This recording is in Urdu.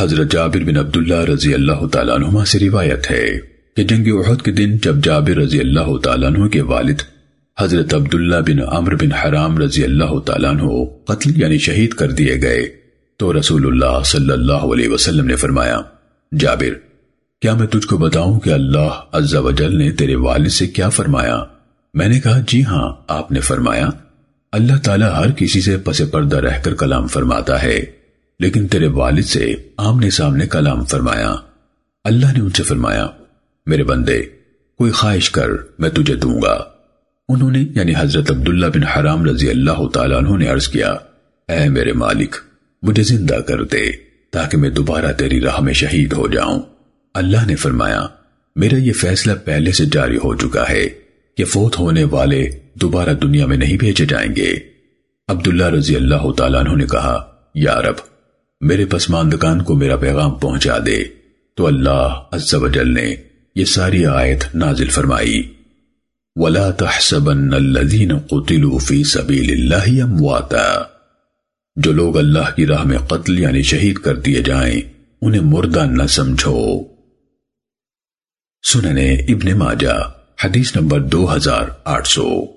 حضرت جابر بن عبداللہ رضی اللہ تعالیٰ عنہ سے روایت ہے کہ جنگ احد کے دن جب جابر رضی اللہ تعالیٰ عنہ کے والد حضرت عبداللہ بن عمر بن حرام رضی اللہ تعالیٰ عنہ قتل یعنی شہید کر دیے گئے تو رسول اللہ صلی اللہ علیہ وسلم نے فرمایا، جابر، کیا میں تجھ کو بتاؤں کہ اللہ عز و جل نے تیرے والد سے کیا فرمایا؟ میں نے کہا جی ہاں آپ نے فرمایا، اللہ تعالیٰ ہر کسی سے پس پردہ رہ کر کلام فرماتا ہے۔ لیکن تیرے والد سے آمنے سامنے کلام فرمایا۔ اللہ نے ان سے فرمایا، میرے بندے، کوئی خواہش کر، میں تجھے دوں گا۔ انہوں نے یعنی حضرت عبداللہ بن حرام رضی اللہ تعالیٰ عنہ نے عرض کیا، اے میرے مالک، مجھے زندہ کر دے تاکہ میں دوبارہ تیری راہ میں شہید ہو جاؤں۔ اللہ نے فرمایا، میرا یہ فیصلہ پہلے سے جاری ہو چکا ہے کہ فوت ہونے والے دوبارہ دنیا میں نہیں بھیجے جائیں گے۔ عبداللہ رضی اللہ تعالیٰ عنہ نے کہا، یا رب میرے پسماندگان کو میرا پیغام پہنچا دے۔ تو اللہ عز و جل نے یہ ساری آیت نازل فرمائی۔ وَلَا تَحْسَبَنَّ الَّذِينَ قُتِلُوا فِي سَبِيلِ اللَّهِ أَمْوَاتًا۔ جو لوگ اللہ کی راہ میں قتل یعنی شہید کر دیے جائیں، انہیں مردہ نہ سمجھو۔ سننے ابن ماجہ، حدیث نمبر دو ہزار آٹھ سو۔